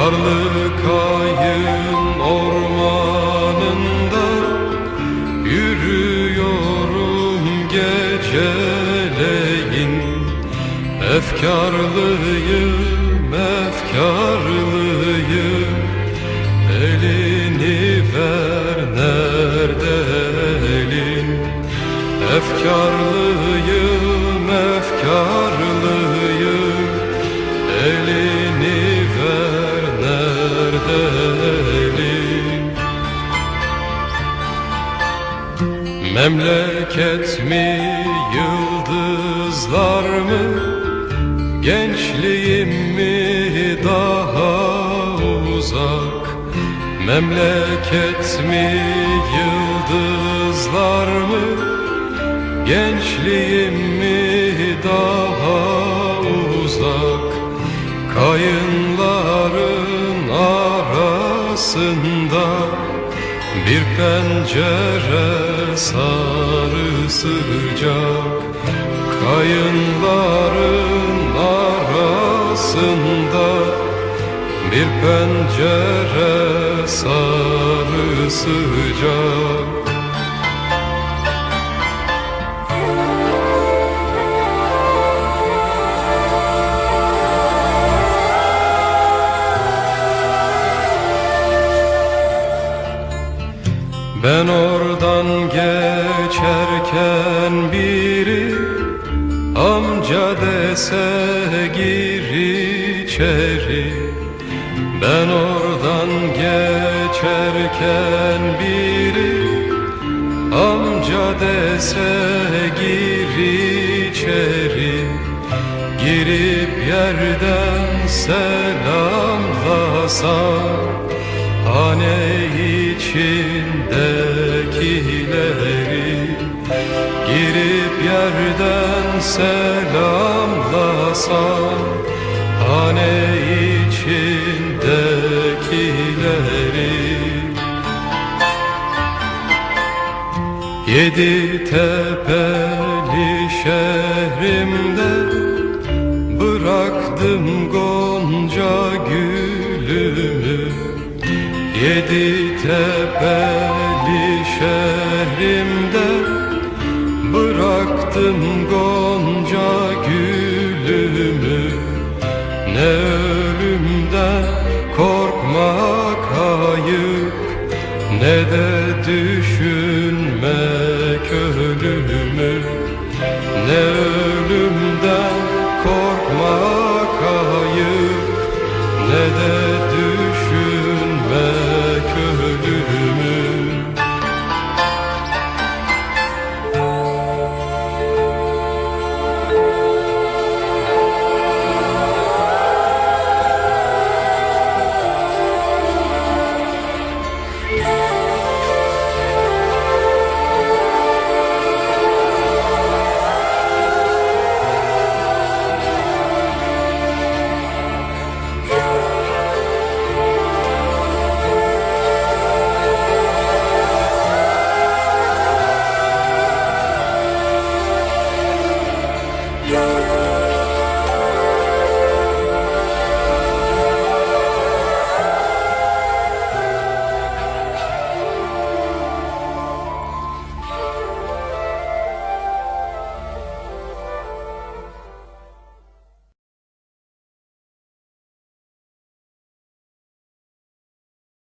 Karlı kayın ormanında Yürüyorum geceleyin. Efkarlıyım, efkarlıyım. Elini ver nerede elin? Efkarlıyım, Memleket mi, yıldızlar mı? Gençliğim mi daha uzak? Memleket mi yıldızlar mı? Gençliğim mi daha uzak? Kayınların arasında Bir pencere sarı sıcak Kayınların arasında. Bir pencere sarı sıcak Ben oradan geçerken biri Amca dese gir içeri. Ben oradan geçerken biri Amca dese gir içeri. Girip yerden selamlasam Hane içindekileri Girip yerden selamlasam Hane içindekileri. Yedi tepeli Yedi tepeli şehrimde Bıraktım gonca gülümü. Ne ölümden korkmak ayıp Ne de düşünmek ölümü Ne ölümden korkmak ayıp Ne de